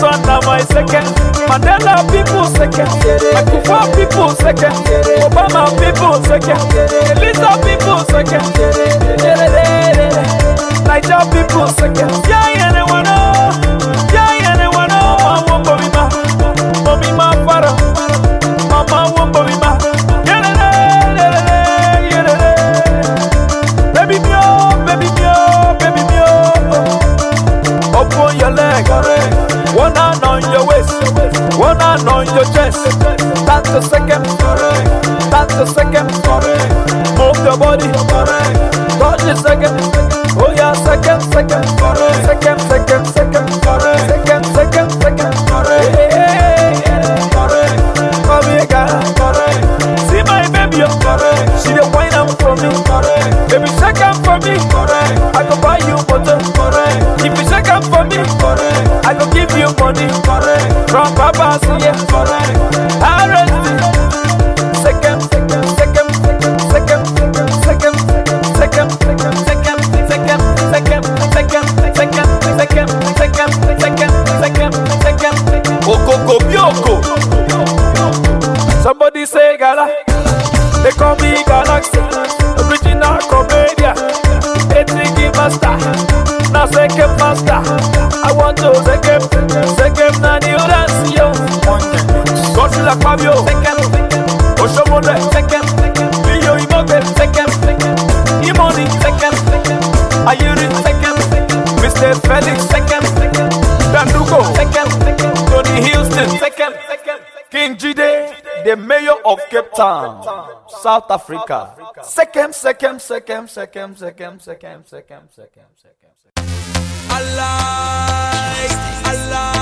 This one na my second. Mandela people second. Akufa people second. Obama people second. Elisa people second. Niger people second. Yeah, yeah, they wanna. Yeah, yeah, they wanna. Mama be ma. Mommy ma fara. Chest. That's the second, that's the second. Move your body, touch the second. Oh yeah, second, second, Felix. Second. Dandugo. Second. Tony Houston. Second. King Jide, the mayor of Cape Town, South Africa. Second, second, second, second, second, second, second, second, second. I like,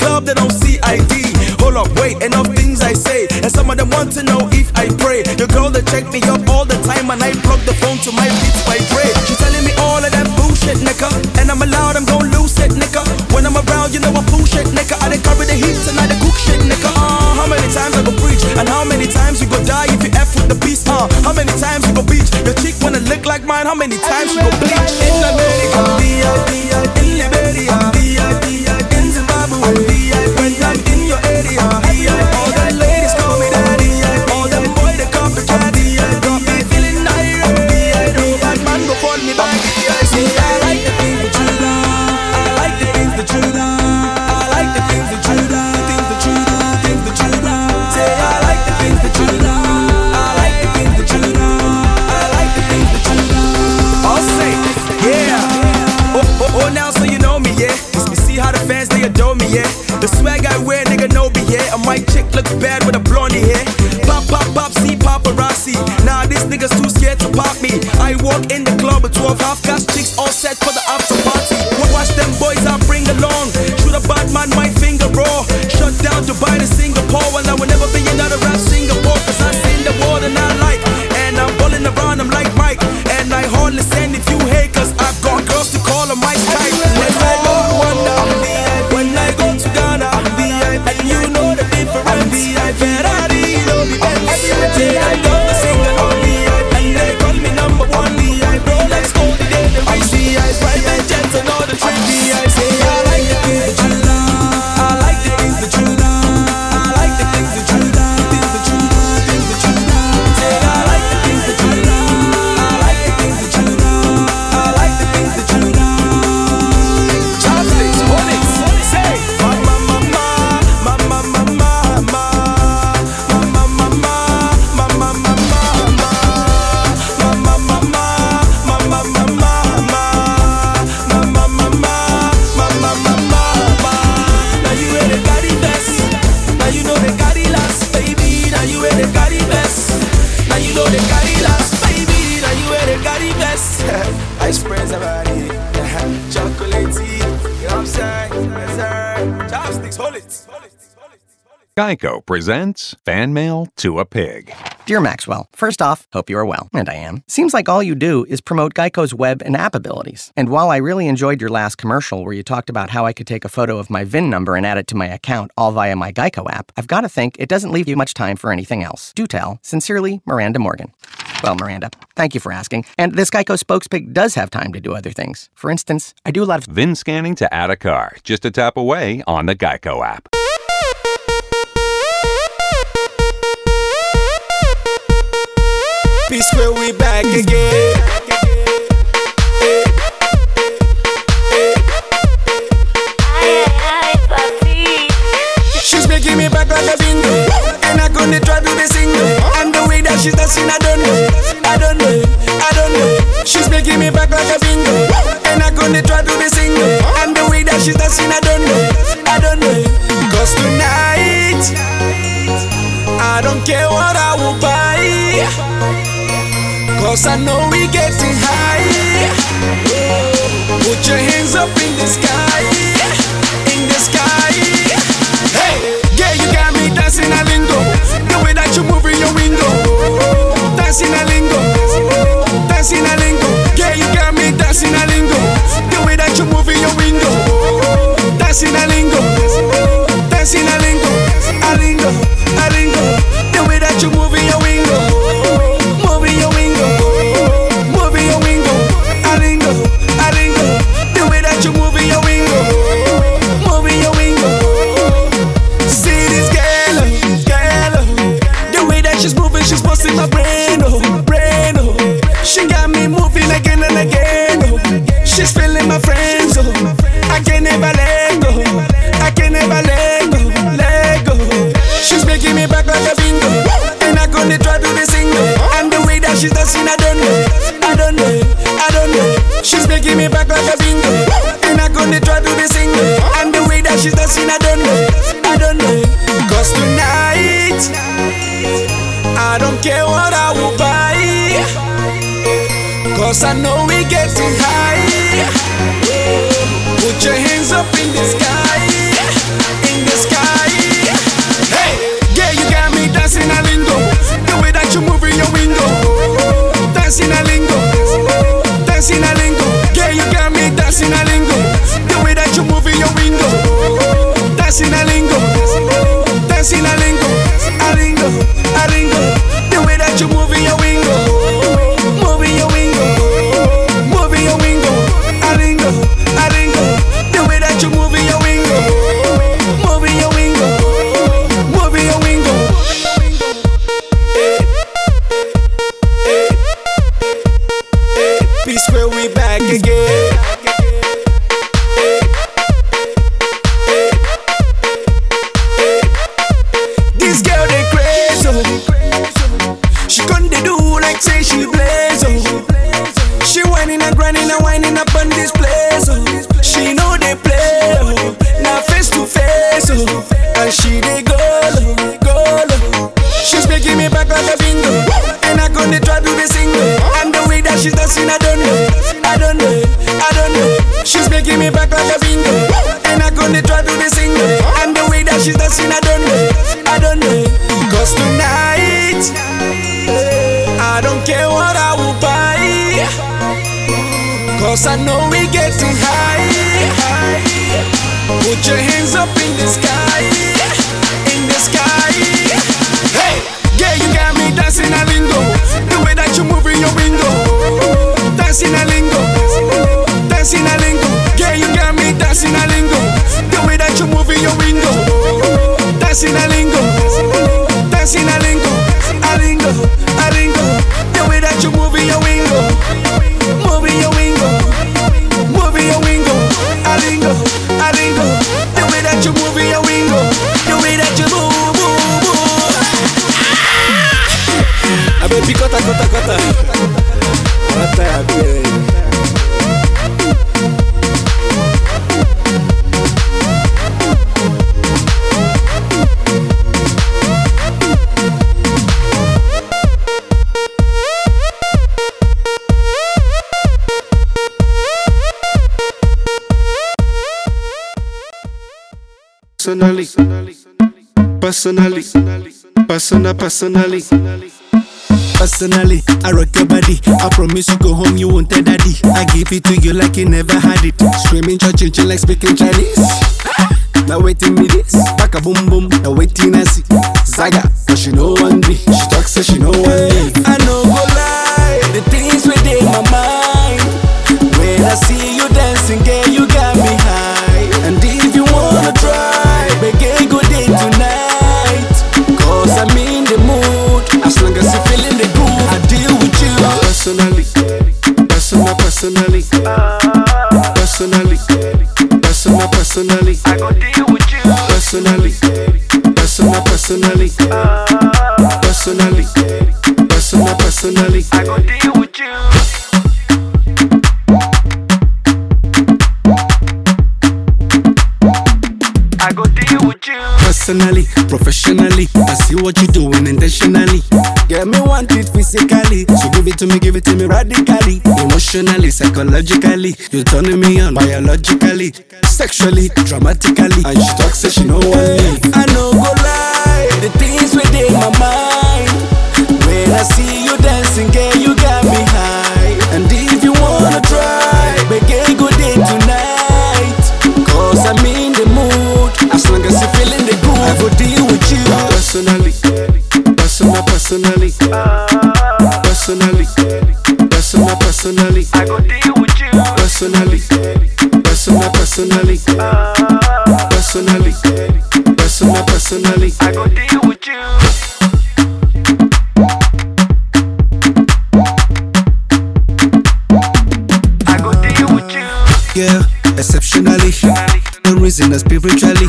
club, they don't see ID. Hold up, wait, enough things I say. And some of them want to know if I pray. The girl that check me up all the time, and I plug the phone to my beats by pray. She telling me all of that bullshit, nigga. And I'm allowed, I'm gon' lose it, nigga. When I'm around, you know I push it, nigga. I done carry the heat tonight, the done cook shit, nigga. Uh, how many times I go preach? And how many times you go die if you F with the beast, huh? How many times you go beach? Your cheek wanna look like mine, how many times you go bleach? In America, white chick look bad with a blondie hair. Pop, pop, pop, see paparazzi. Nah, this nigga's too scared to pop me. I walk in the club with 12 half cash Geico presents Fan Mail to a Pig. Dear Maxwell, first off, hope you are well, and I am. Seems like all you do is promote Geico's web and app abilities. And while I really enjoyed your last commercial where you talked about how I could take a photo of my VIN number and add it to my account all via my Geico app, I've got to think it doesn't leave you much time for anything else. Do tell. Sincerely, Miranda Morgan. Well, Miranda, thank you for asking. And this Geico spokespig does have time to do other things. For instance, I do a lot of VIN scanning to add a car, just a tap away on the Geico app. Peace where we back again. She's making me back like a bingo, and I gonna try to be single. And the way that she's dancing, I don't know, I don't know, I don't know. She's making me back like a bingo, and I gonna try to be single. And the way that she's dancing, I Cause I know we getting high. Put your hands up in the sky. yes, I know we getting high. Put your hands up in the sky, in the sky. Hey, yeah, you got me dancing a lingo. The way that you move in your window, dancing a lingo, dancing a lingo. Yeah, you got me dancing a lingo. The way that you move in your window, dancing a lingo, dancing a lingo. Personally, personally, personal, personally. Personally, I rock your body. I promise you go home, you won't tell daddy. I give it to you like you never had it. Screaming, churching, like speaking Chinese. Now waiting me this, back a boom boom. Now waiting I see Zaga, but she know one me. She talk so she know one me. I know personally, personally, personal, personally. I go deal with you. I go deal with you. Personally, professionally, I see what you're doing intentionally. Get me want it physically, so give it to me, give it to me radically. Emotionally, psychologically, you're turning me on biologically, sexually, dramatically. And she talks, say she know one me. I know go the things within my mind. When I see you dancing, girl, you got me high. And if you wanna try, begin good day tonight. Cause I'm in the mood, as long as you feeling the groove, I go deal with you. Personally, personal, personally, personally, personal, personally, I go deal with you. personally, personal, personally, personally, personal, personally. I go deal with you. Deal with you. Yeah, exceptionally. The reason is spiritually.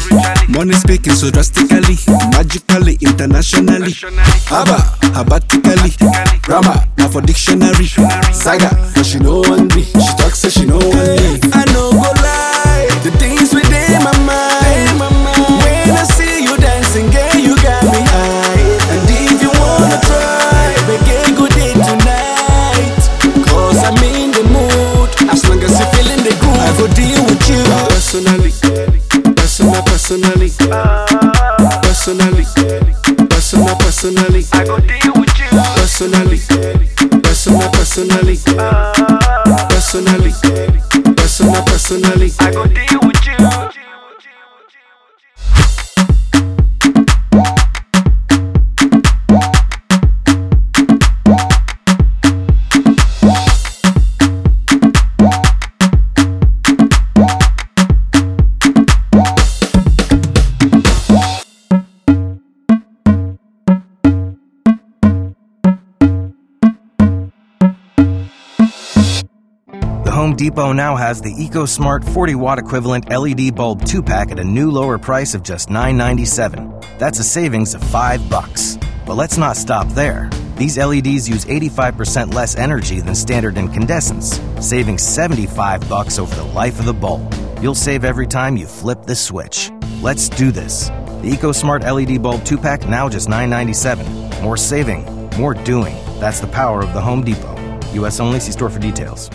Money speaking so drastically, magically, internationally. Abba, abatically. Grammar, now for dictionary. Saga, but she know one me. She talks, say she know one me. Personally, personally, personal, personally. Depot now has the EcoSmart 40 watt equivalent LED bulb 2 pack at a new lower price of just $9.97. That's a savings of 5 bucks. But let's not stop there. These LEDs use 85% less energy than standard incandescents, saving 75 bucks over the life of the bulb. You'll save every time you flip the switch. Let's do this. The EcoSmart LED bulb 2 pack now just $9.97. More saving, more doing. That's the power of the Home Depot. US only, see store for details.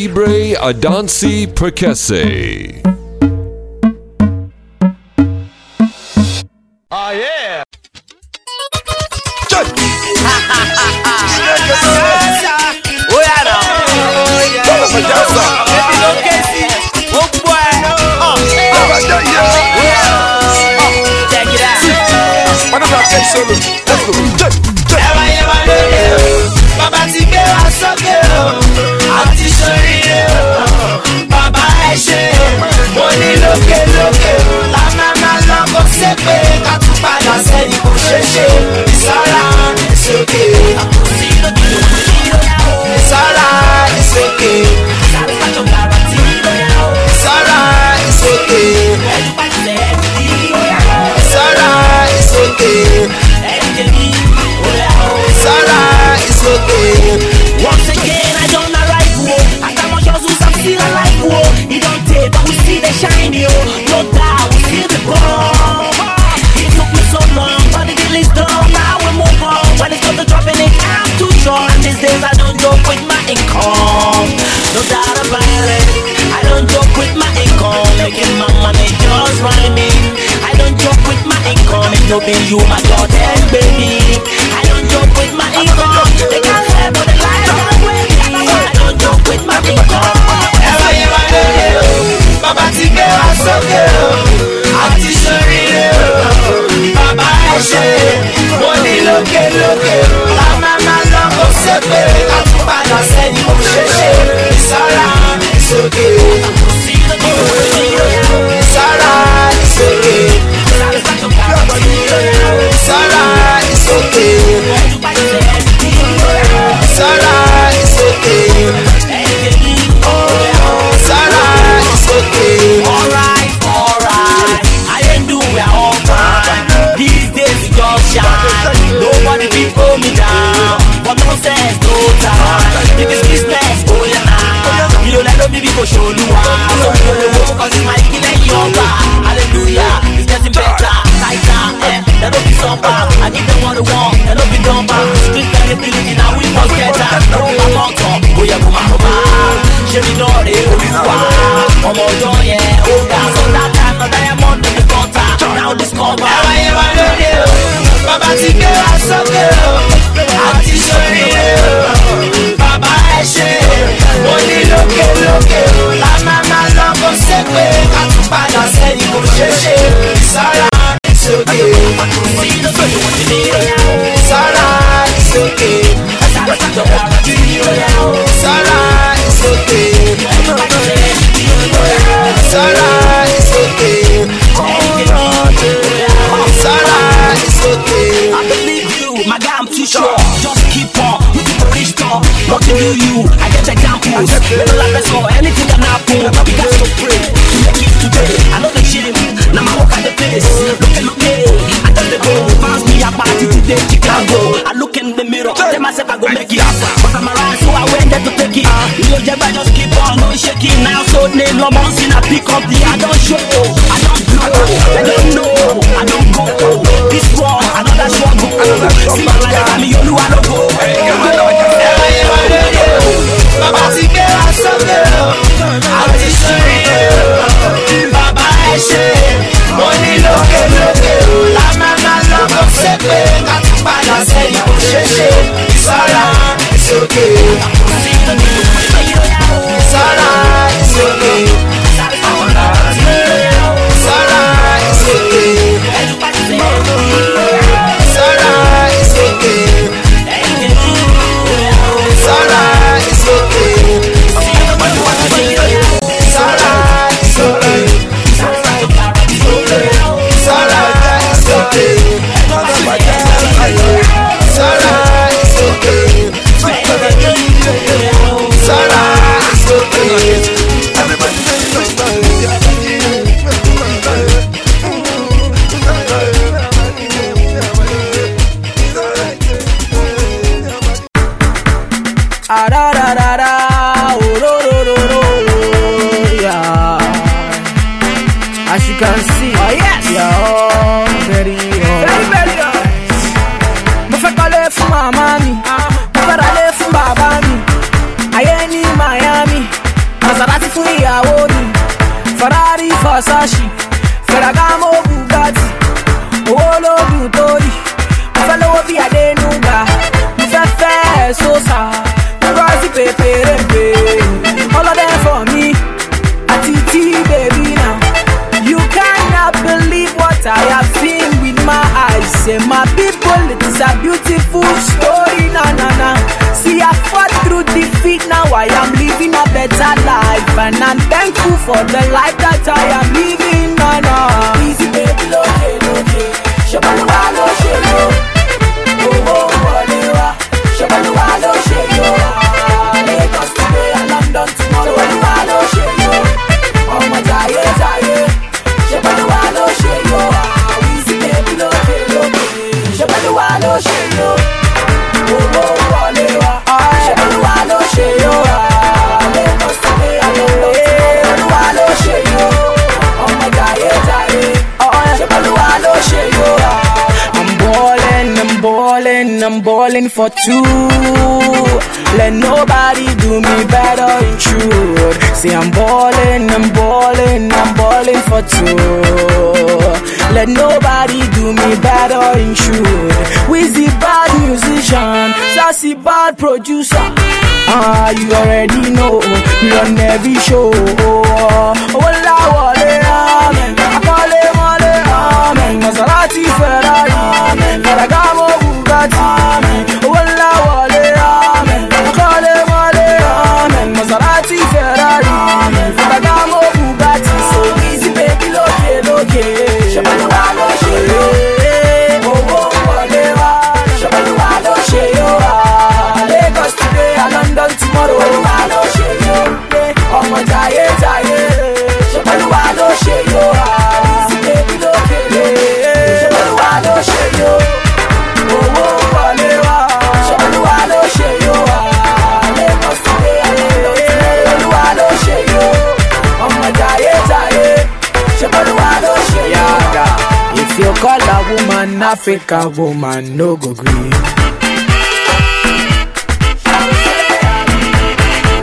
Libre Adansi Percese. no name, no months in a up the I don't show, I don't blow, I don't know, I don't go. This one, another struggle. See my life, I'm you know I don't go. Bàbá ti gbé wa sókè o, a ti sóríire o, bàbá ẹ ṣe, mo ní lókè lókè o, lámàmá lọ́kọ̀ ṣépè, ká tún padà sẹ́yìn kò ṣeé ṣe, ìsọ̀ra ìsókè. Life that I am living, na. For two. Let nobody do me better in truth. See, I'm ballin', I'm ballin', I'm ballin' for two. Let nobody do me better in truth. Wizzy bad musician, sassy bad producer. Ah, you already know, we run every show. Oh, la wale, amen. It mole, amen. Maserati, Ferrari. Ferragamo, Bugatti, woman Africa woman, no go green.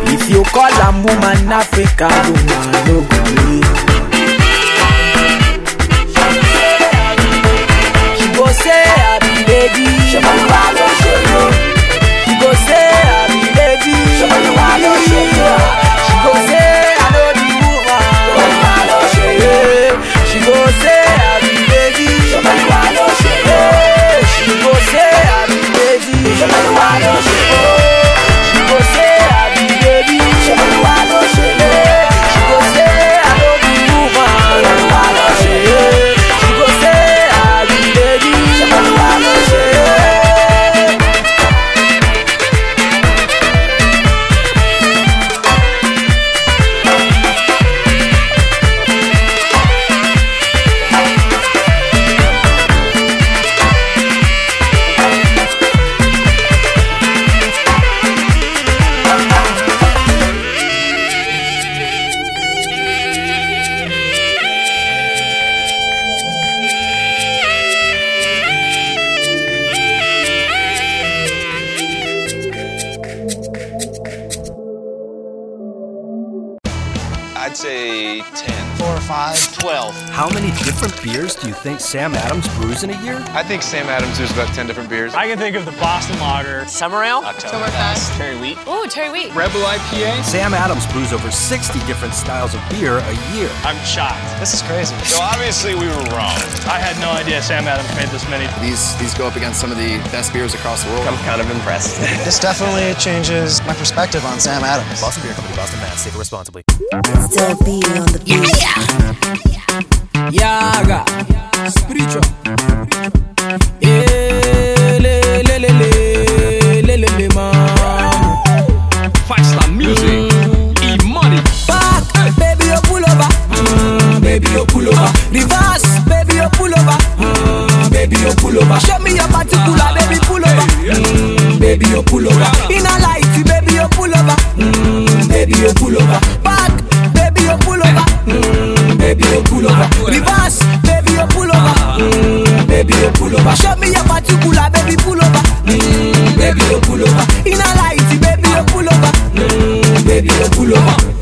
If you call a woman Africa woman, no go green. Sam Adams brews in a year? I think Sam Adams brews about 10 different beers. I can think of the Boston Lager, Summer Ale, Oktoberfest, Cherry Wheat. Ooh, Cherry Wheat. Rebel IPA. Sam Adams brews over 60 different styles of beer a year. I'm shocked. This is crazy. So obviously we were wrong. I had no idea Sam Adams made this many. These these go up against some of the best beers across the world. I'm kind of impressed. This definitely changes my perspective on Sam Adams. Boston Beer Company, Boston, Mass. Safe responsibly. Still be on the beat. Yaga, you pull over. Show me your particular, baby, pull over. Mm, baby, you pull over. In a light, baby, you pull over. Mm, baby, you pull over. Back, baby, you pull over. Mm, baby, you pull over. Reverse, baby, you pull over. Mm, baby, you pull over. Show me your particular, baby, pull over. Mm, baby, you pull over. In a light, baby, you pull over. Mm, baby, you pull over.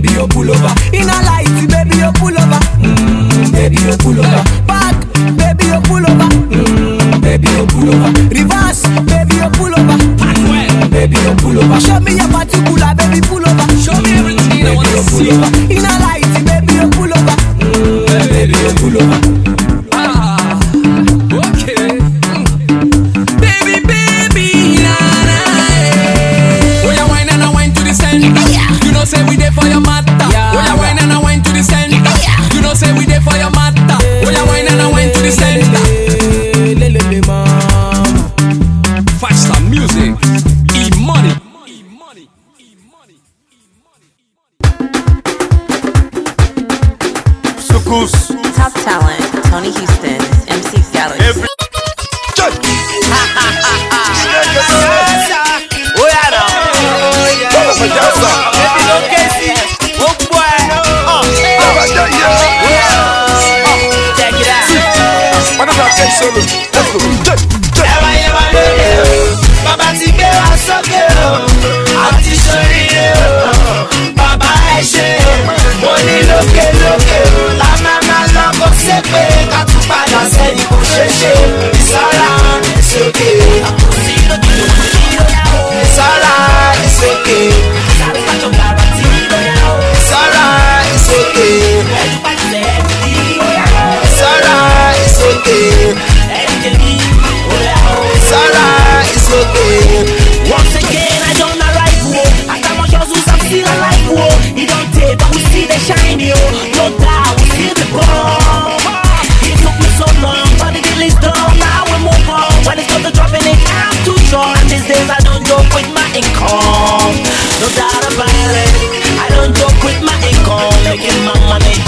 Baby, you pull over. In a light, baby, you pull over. Mm, baby, you pull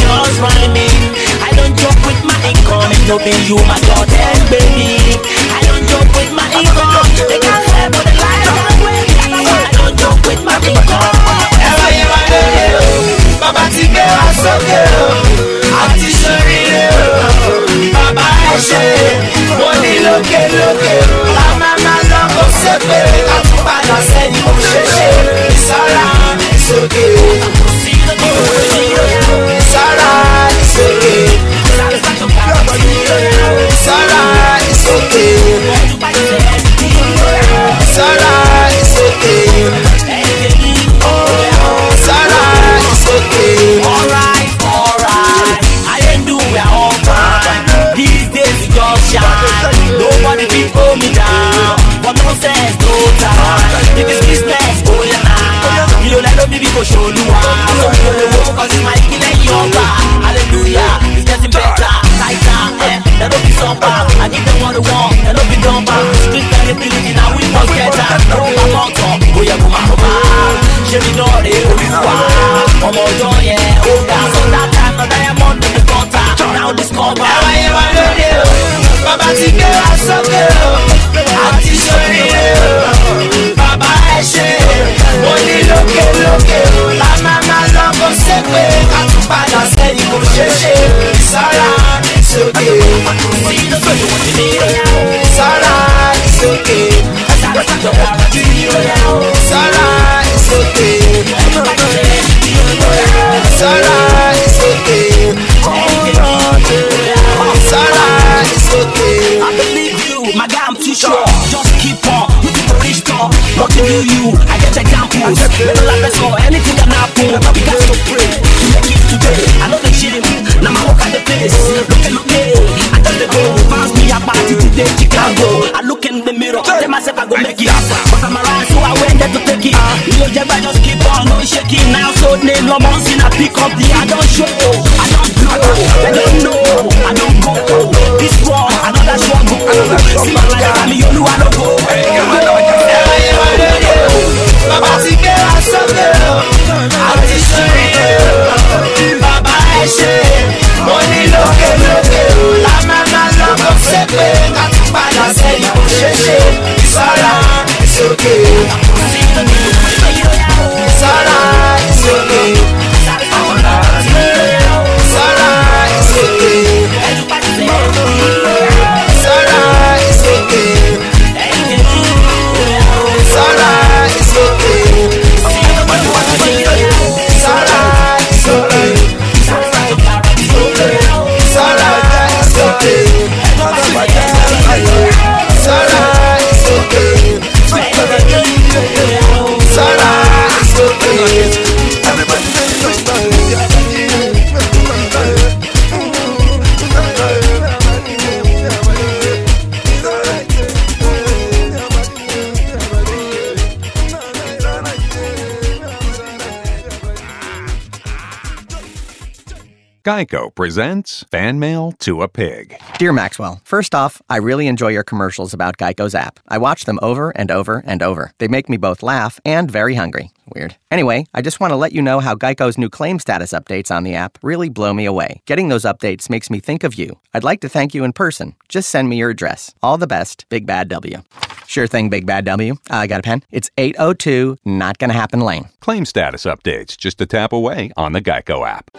just rhyming. I don't joke with my income. No be you, my daughter, baby. I don't joke with my income. They can't help but the life I'm living. I don't joke with my income. Ẹ̀wà yẹn wà lóde o. Bàbá ti gbé wa sókè o. Àti sóríire o. Bàbá ẹ ṣe. Mo ní lókè lókè o. Lámàmá lọ kó ṣe pé ká tún padà sẹ́yìn kò ṣeé ṣe. Ìsọ̀ra ìsókè. Ìsọ̀ra Ìsókè. Ìsọ̀ra ìsókè. Ìsọ̀ra ìsókè. Alright, alright. I ain't do it all time. These days we just shine. Nobody pull me down. No time. If it's business, oh show you. So we cause it's my and younger. Hallelujah, it's getting better, tighter, eh. That don't be somber. I give them what they want, that don't be dumber. Street credibility, now we must get that. No, I'm not talk. Oh yeah, come on, come on. Ṣé mi náà rè é olúwa? Ọmọ ọjọ́ yẹn, ó ga so that time na diamond in the gutter. Now discover. Ẹ̀wà yẹn wà lóde o. Bàbá ti gbé wa sókè o. Àti sóríire o. Bàbá ẹ ṣe. Mo ní lókè lókè o. Lámàmá lọ kó ṣe pé ká Ìsọ̀ra ìsókè. I believe you, my guy, I'm too sure. What to do you? I get examples. When the life is tomorrow, anything can happen. We got to pray to make it today. I know they shitting me, now my work at the place. Look at look at, I just the go. Pass me a party today, Chicago. I look in the mirror, tell myself I go make it. But I'm around, so I went there to take it. You know, just keep on, no shaking. Now so name, no more sin, I pick up the I don't show, I don't blow, I don't know, I don't go. This war, another struggle. See my life, I'm the only one okay. Geico presents Fan Mail to a Pig. Dear Maxwell, first off, I really enjoy your commercials about Geico's app. I watch them over and over and over. They make me both laugh and very hungry. Weird. Anyway, I just want to let you know how Geico's new claim status updates on the app really blow me away. Getting those updates makes me think of you. I'd like to thank you in person. Just send me your address. All the best, Big Bad W. Sure thing, Big Bad W. Uh, I got a pen. It's 802 Not Gonna Happen Lane. Claim status updates just a tap away on the Geico app.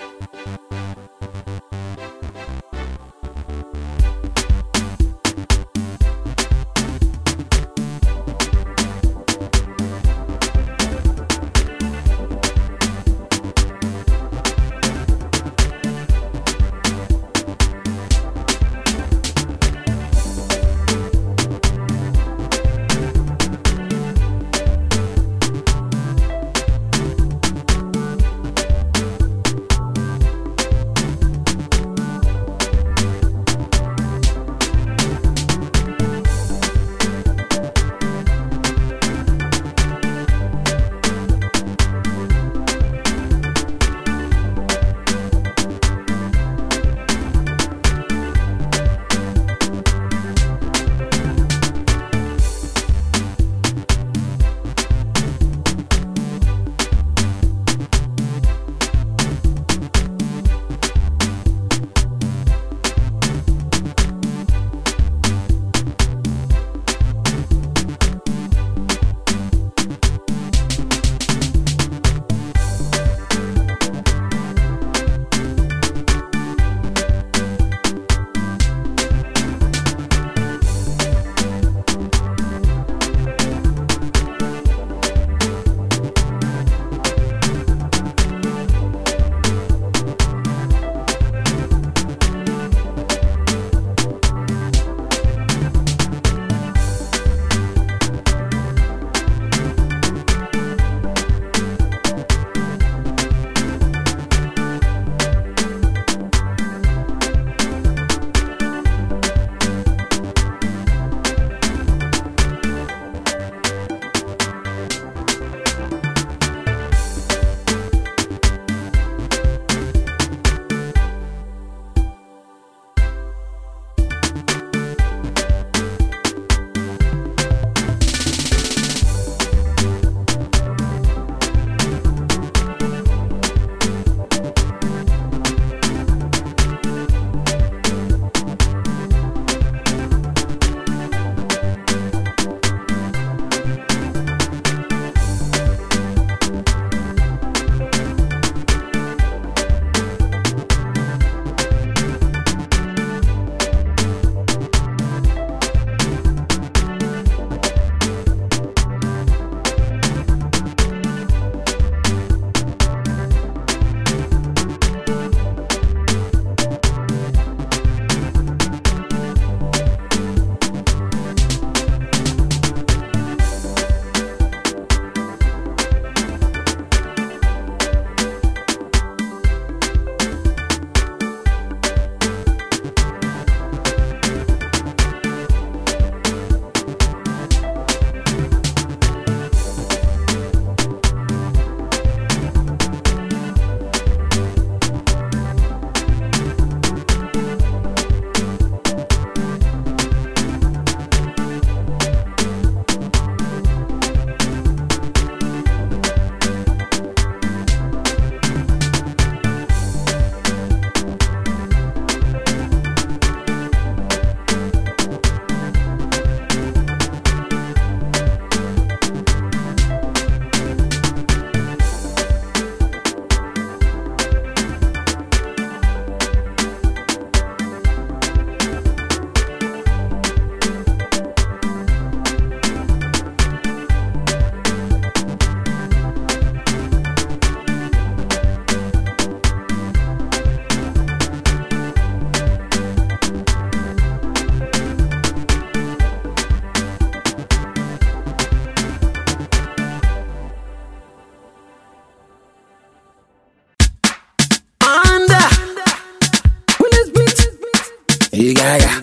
He gaga,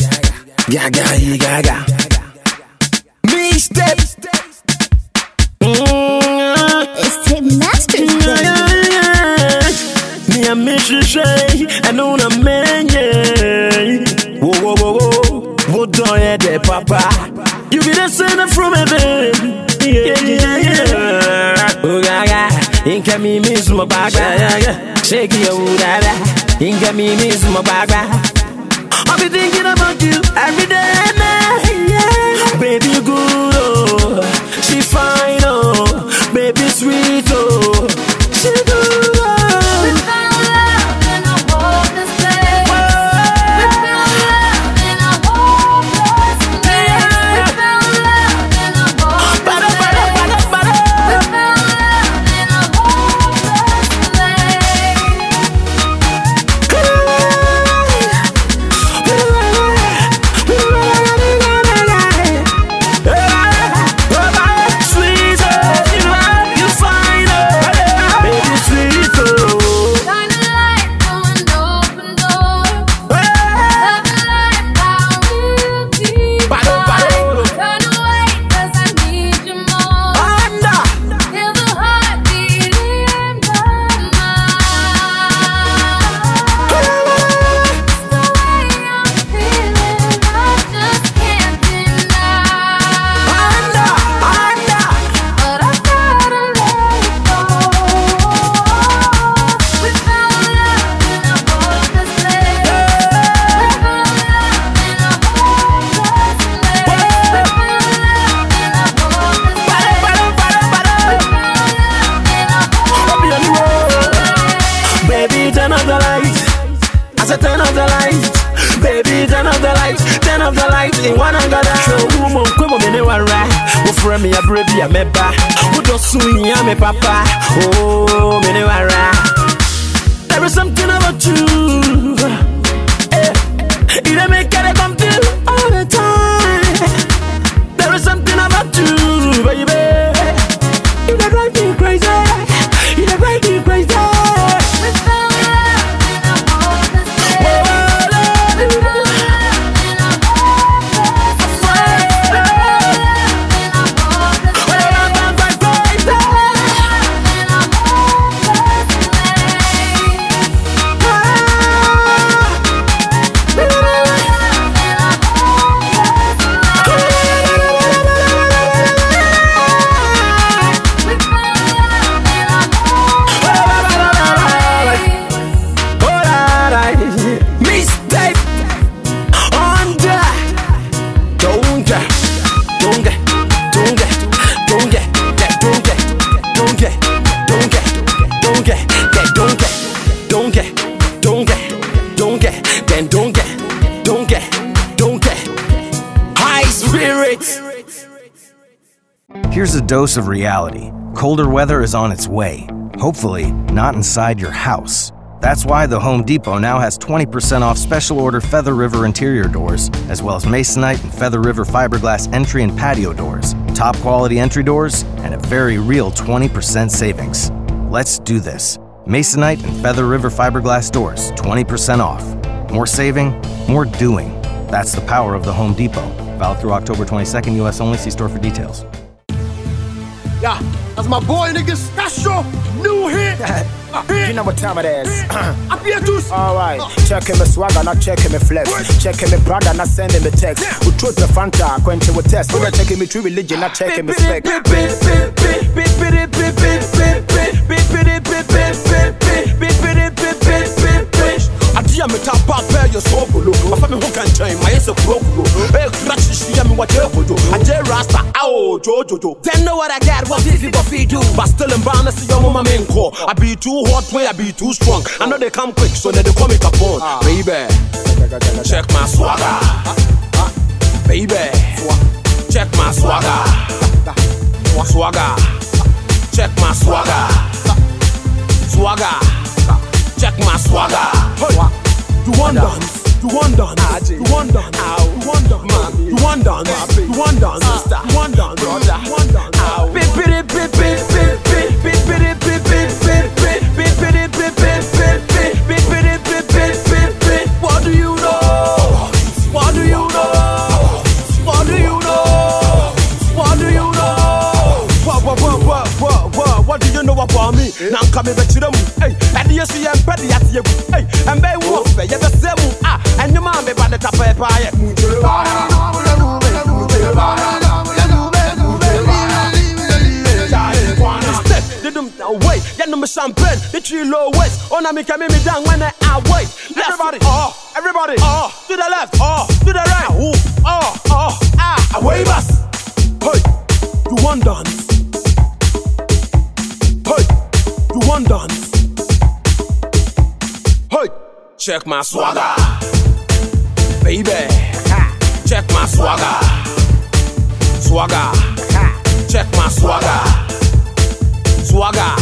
gaga, he gaga. Me step. It's Tip Masters. Me a mishishay, and on a man, yeah. Whoa, whoa, whoa, whoa. What do you de papa? You be the sinner from heaven. Yeah, yeah, yeah. Oh, gaga. Inka me miss my baga. Shake your. Inka me miss my I'll be thinking about you every day and night. Yeah. Baby, good, oh. She fine, oh. Baby, sweet, Said turn off the lights. Baby, turn off the lights. Turn off the lights. In one and got show woman, come on, me one right. Wo friend me a baby, a meba. Wo just swing, ya me papa. Oh, me one right. There is something about you. Eh, it make it come through all the time. Dose of reality. Colder weather is on its way. Hopefully, not inside your house. That's why the Home Depot now has 20% off special order Feather River interior doors, as well as Masonite and Feather River fiberglass entry and patio doors, top quality entry doors, and a very real 20% savings. Let's do this. Masonite and Feather River fiberglass doors, 20% off. More saving, more doing. That's the power of the Home Depot. Valid through October 22nd, US only. See store for details. Yeah, that's my boy. That's your new hit. You know what time it is. Up here, juice. Alright, checking me swagger, not checking me flex. Checking me brother, not sending me text. We truth the fanta, quenching with test. We're checking me true religion, not checking me spec. adeɛ meta pa pɛ yɛ so bolo mafa me ho ka nkyɛn ma yɛ sɛ kurokulo ɛkura hyehyia me wakyɛ kodo eh, agye rasta ao jojojo Them know what I got, what Fifi Buffy do. But still in see your mama main core. I be too hot, when I be too strong. I know they come quick, so they call me Capone. Baby, check my swagger. Baby, check my swagger. Swagger, check my swagger. Swagger, check my swagger. Hey, do one dance, do one dance, do one dance, do one dance, do one dance, do one dance, do one dance, do one dance. Pippity pippity pippity pippity pippity pippity pippity pippity pippity pippity pippity. What do you know? What do you know? What do you know? What do you know? What what what what what what do you know about me? Now come and bet so yɛmpɛ de yɛateɛ gu ei ɛmbɛ yi wɔ fɛ yɛbɛsɛ mu a ɛnwom a meba de tapɛɛpaayɛ Didn't away, yeah, no champagne, the tree low west. On oh, a me can me down when I wait. Everybody, oh, everybody, oh, to the left, oh, to the right, check my swagger, baby. Check my swagger, swagger. Check my swagger, swagger.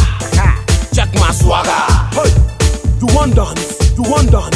Check my swagger. Hey, you want dance? You want dance?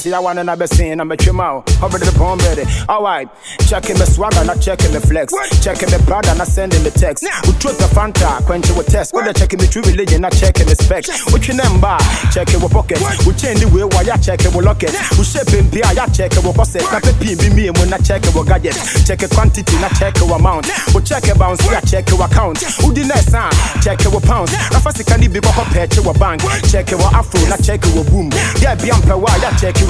Problem. Forget it, I be seen. I'm a trim out. Over the bomb ready. Alright, checking the swagger, not checking the flex. Checking the Prada, not sending the text. We truth the Fanta, quenching with test. What they checking the true religion, not checking the specs. What you number? Checking with pocket. We change the way why ya checking with locket. We shipping pia, ya checking with pocket. A pin be me when not checking with gadget. Check a quantity, not checking with amount. We check a bounce, ya check with account. Who the next time? Check with pounds. Na first can be kwa patch with bank. Check with afro, not check with boom. Yeah, be am pewa, ya check with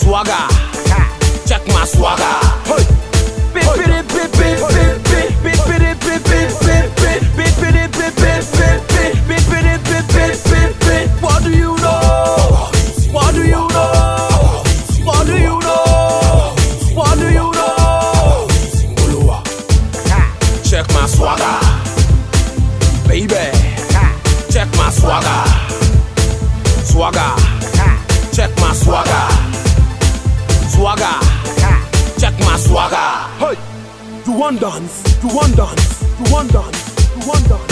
swagger. Check my swagger. one dance, do one dance, do one dance, do one dance.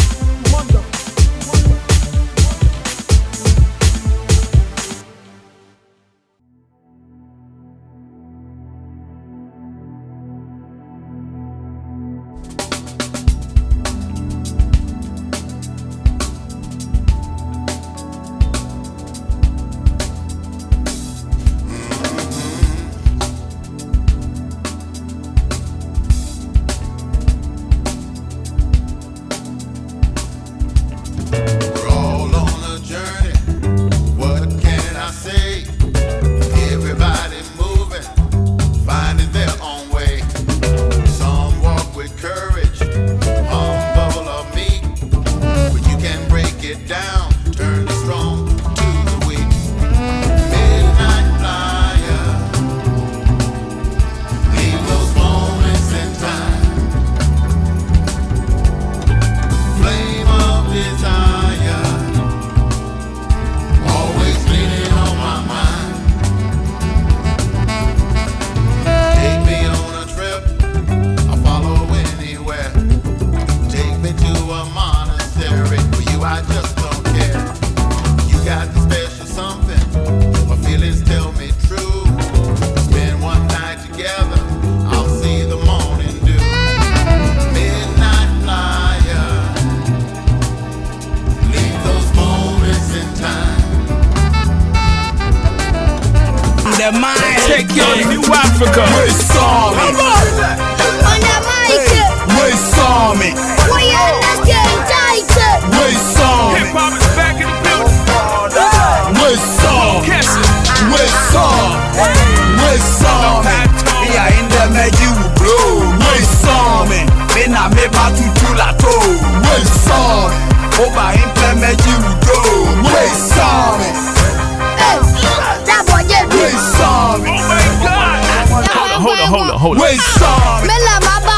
Mè mè pa toutou la tou Mè san Ou ba imple mè Hold on, hold on, hold on, hold on.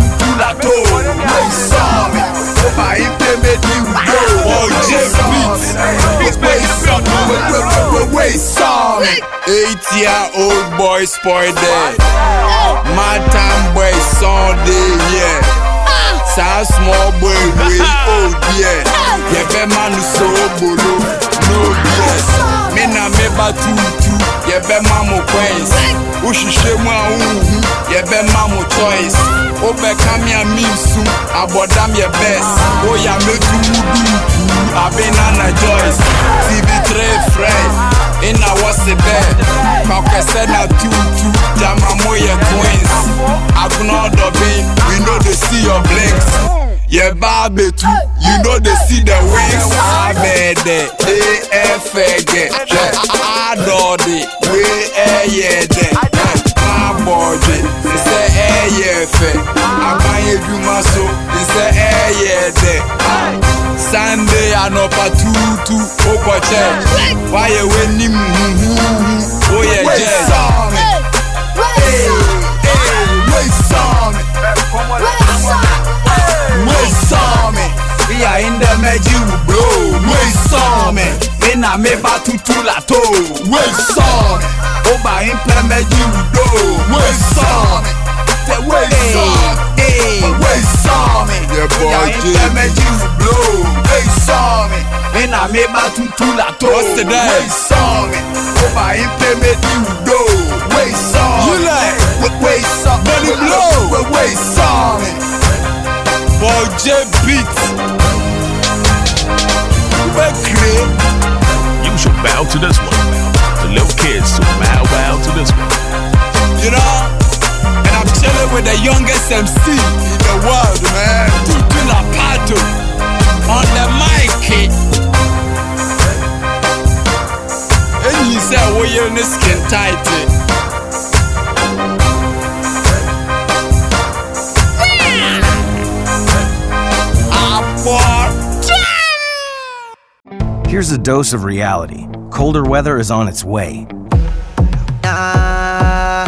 Hey son, eight year old boy spoil dead My time boy Sunday yeah Sa small boy wey old yeah Ye fe man nou so bolo. No yes. Me na me ba tutu, yeah, be mamu coins. Ushishe mu a uhu, yeah, be mamu choice. Obe kami a misu, abodam ye best. Oh yeah, me tu udu, abe nana Joyce. TV3 friend. In a what's the bed? Kakese na tutu, jama moye twins. Agno dobi, we know they see your blinks. Yeah, baby too, you know they see the wings. Abede, AFG, Adodi, we a yede. Abode, say a yefe. Abaye Jumaso, say a yede. Sunday anopa tutu, oko church. Why you winning? Oh yeah, jazz. Wait. Wait, some. We are in the magic na me ba tutu la to. Wait, some. Oba in the magic blow. Wait, some. Wait, some. Wait, some. Yeah, boy, in the magic blow. Wait, some. Me na me ba tutu la to. What's the day? Wait, some. Oba in the magic blow. Wait, some. You like? Wait, wait, some. Money should bow to this one. The little kids should bow bow to this one. You know? And I'm chilling with the youngest MC in the world, man. Tutu La Pato. On the mic. And you said, you're in the skin tight. Here's a dose of reality. Colder weather is on its way. Ah.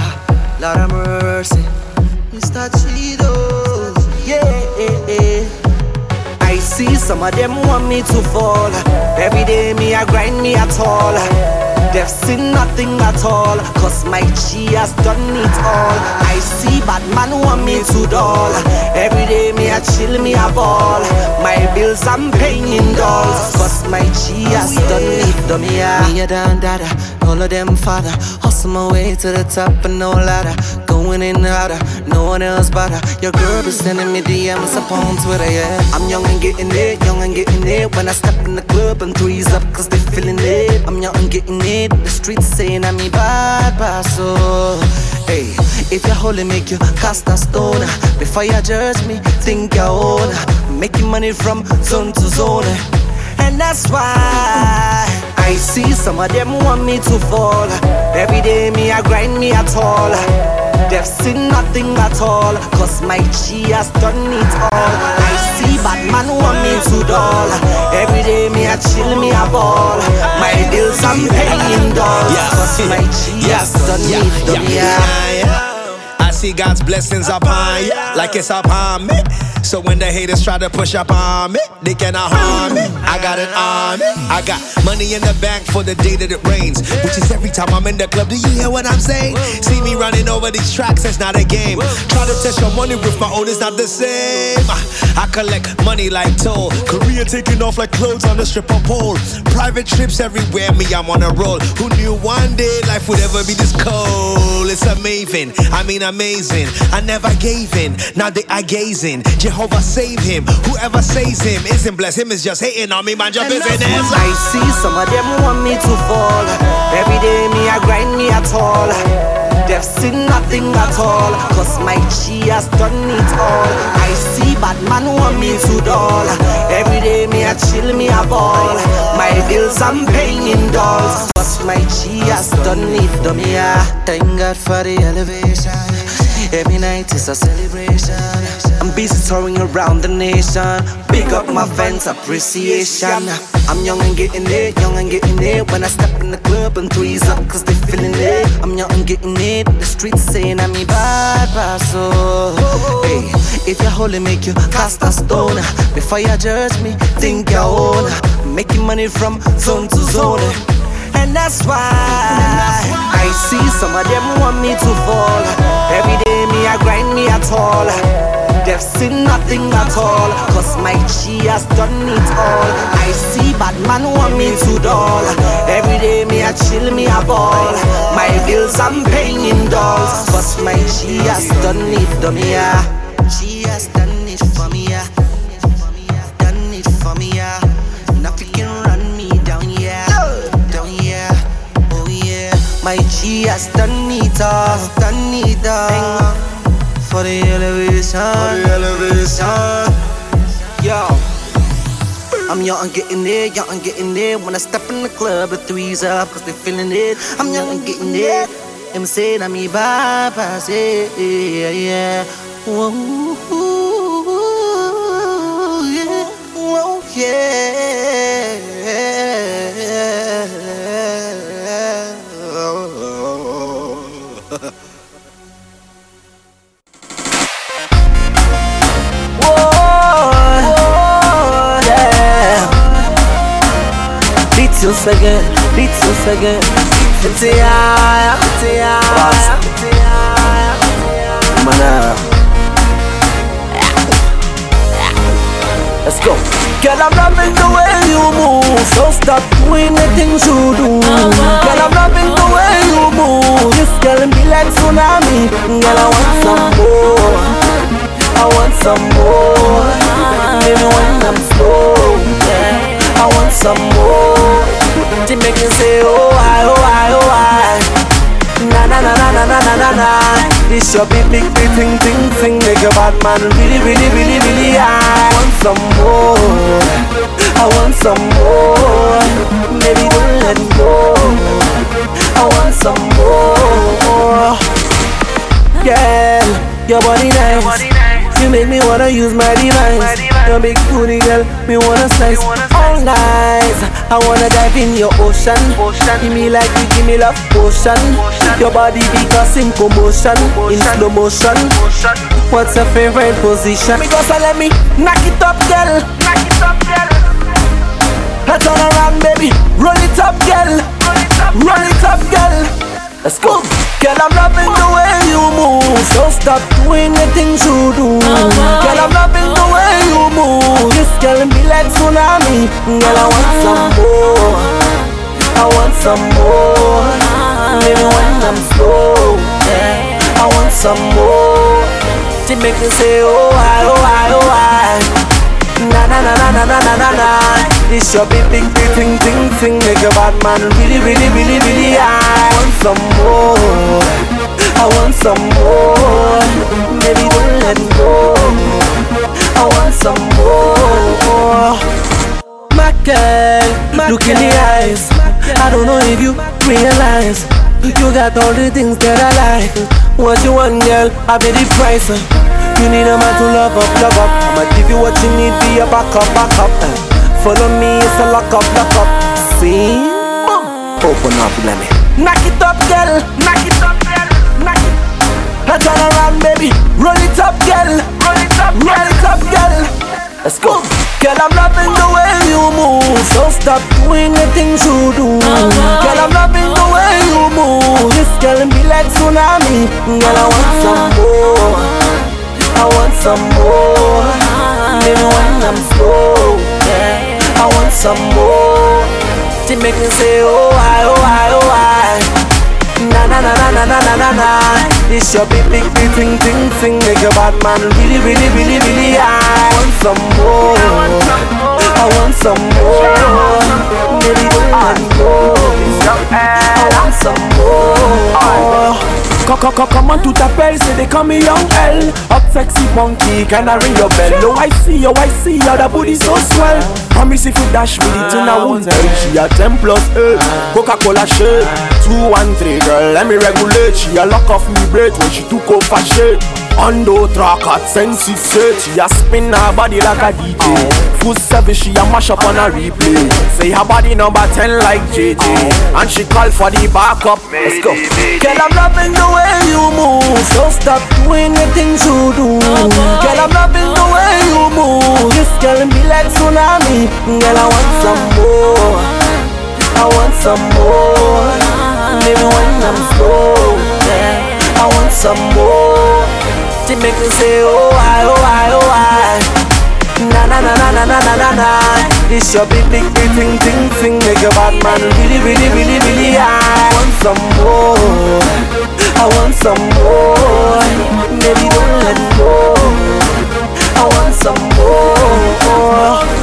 I see some of them want me to fall. Every day me I grind me at all. They've seen nothing at all, cause my chi has done it all. I see bad man want me to doll. Every day me I chill me a ball. My bills I'm paying in dolls, cause my chi has done it, yeah. Me a down dada, all of them father. Hustle my way to the top and no ladder. Going in harder, no one else better. Your girl be sending me DMs upon Twitter, yeah. I'm young and getting it, young and getting it. When I step in the club and threes up, cause they feeling it. I'm young and getting it. The streets saying I'm me bad, bad, so. Hey, if you're holy, make you cast a stone. Before you judge me, think your own. Making money from zone to zone. And that's why I see some of them want me to fall. Every day me I grind me at all. They've seen nothing at all. Cause my chi has done it all. I see bad man want me to doll. Every day me I chill me a ball. My bills I'm paying dolls. Cause my chi has done it, done yeah. See God's blessings upon ya, like it's upon me. So when the haters try to push up on me, they cannot harm me. I got an army, I got money in the bank for the day that it rains. Which is every time I'm in the club, do you hear what I'm saying? See me running over these tracks, it's not a game. Try to test your money with my own, it's not the same. I collect money like toll. Career taking off like clothes on the stripper pole. Private trips everywhere, me, I'm on a roll. Who knew one day life would ever be this cold? It's amazing, I mean amazing. I never gave in, now they are gazing. Jehovah save him. Whoever saves him isn't blessed. Him is just hating on me, man. Your business. I see some of them want me to fall. Every day me I grind me at all. They've seen nothing at all. Cause my G has done it all. I see bad man want me to dull. Every day me I chill me a ball. My bills I'm paying in dolls. Cause my G has done it, done me. Yeah. Thank God for the elevation. Every night is a celebration. I'm busy touring around the nation. Big up my fans, appreciation. I'm young and getting it, young and getting it. When I step in the club and threes up, cause they feeling it. I'm young and getting it. The streets saying I'm a bad paso. Hey, if you're holy, make you cast a stone. Before you judge me, think your own. Making money from zone to zone. And that's why I see some of them want me to fall. Every day me I grind me at all. They've seen nothing at all. Cause my G has done it all. I see bad man want me to dull. Every day me I chill me a ball. My bills I'm paying in dolls. Cause my G has done it, done me yeah. G has done it for me yeah. Done it for me yeah. Nothing G has done it all. Done it all. For the elevation. For the elevation. Yo. I'm young and getting there, young and getting there. When I step in the club, the threes up, cause they feeling it. I'm young and getting there. I'm saying I'm me bypass, yeah, yeah, yeah. Whoa, yeah, whoa, yeah. Beat you second, beat you second. It's a yeah, it's a yeah, it's a yeah. Manara. Let's go. Girl, I'm loving the way you move. So stop doing the things you do. Girl, I'm loving the way you move. This girl be like tsunami. Girl, I want some more. I want some more. Maybe when I'm slow. I want some more. To make me say, oh, I, oh, I, oh, I. Na na na na na na na na na. This your big big big thing thing thing. Make your bad man really really really really. I want some more. I want some more. Maybe don't let go. I want some more. Girl, your body nice. You make me wanna use my device. Your big booty girl, me wanna slice all night. I wanna dive in your ocean. ocean. Give me like you give me love potion. Your body be causing commotion in slow motion. What's your favorite position? Because I let me knock it up, girl. Knock it up, girl. I turn around, baby. Roll it up, girl. Roll it up, girl. Let's go. Girl, I'm loving the way you move. So stop doing the things you do. Uh-huh. Girl, I'm loving the way you move. This girl be like tsunami. Girl, I want some uh-huh. more. I want some more. Maybe when I'm slow. I want some more. She make me say, oh, I, oh, I, oh, I. Na na na na na na na na. This your big big big thing thing thing. Make your bad man really really really really. I want some more. I want some more. Maybe don't let go. I want some more. My girl, look in the eyes. I don't know if you realize you got all the things that I like. What you want, girl? I be the price. You need a man to love up, love up. I'ma give you what you need, be a back up, back up. Uh, Follow me, it's a lock up, lock up. See? Uh. Oh. Open up, let me. Knock it up, girl. Knock it up, girl. Knock it. I turn around, baby. Roll it up, girl. Roll it up, girl. Roll it up, girl. Let's go. Girl, I'm loving the way you move. So stop doing the things you do. Uh-huh. Girl, I'm loving the way you move. This girl be like tsunami. Girl, I want some. Some more. To make me say, oh, I, oh, I, oh, I. Na na na na na na na na na. This your big big big thing thing thing. Make your bad man really really really really high. I want some more. I want some more. Baby, don't let me go. I want some more. Come, come, come, come on, tout appelle, c'est des call me young L. Hot sexy punky, can I ring your bell? No, I see you, I see you, the booty so swell. Promise if you dash me it in a won't She a 10 plus 8, Coca-Cola shade 2, 1, 3, girl, let me regulate. She a lock off me braid when she took off her shade Undo track at sense it set She a spin her body like a DJ Full service, she a mash up on a replay Say her body number 10 like JJ And she call for the backup Let's go Girl, I'm loving the way you move. So stop doing the things you do. Girl, I'm loving the way you move. This girl be like tsunami. Girl, I want some more. I want some more. Even when I'm slow, yeah. I want some more. To make me say, oh, I, oh, I, oh, I. Na na na na na na na na na. This your big big big thing thing thing. Make your bad man really really really really high. I want some more. I want some more. Baby, don't let go. I want some more.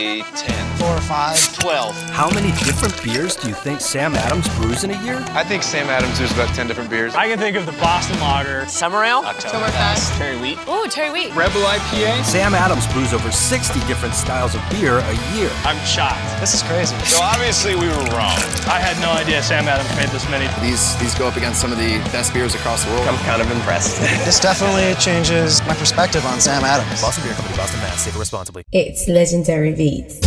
10. Four or five. 12. How many different beers do you think Sam Adams brews in a year? I think Sam Adams brews about 10 different beers. I can think of the Boston Lager, Summer Ale, Oktoberfest, Cherry Wheat. Ooh, Terry wheat. Rebel IPA. Sam Adams brews over 60 different styles of beer a year. I'm shocked. This is crazy. So obviously we were wrong. I had no idea Sam Adams made this many. These these go up against some of the best beers across the world. I'm kind of impressed. This definitely changes my perspective on Sam Adams. Boston Beer Company, Boston, Mass. Safer responsibly. It's legendary beats.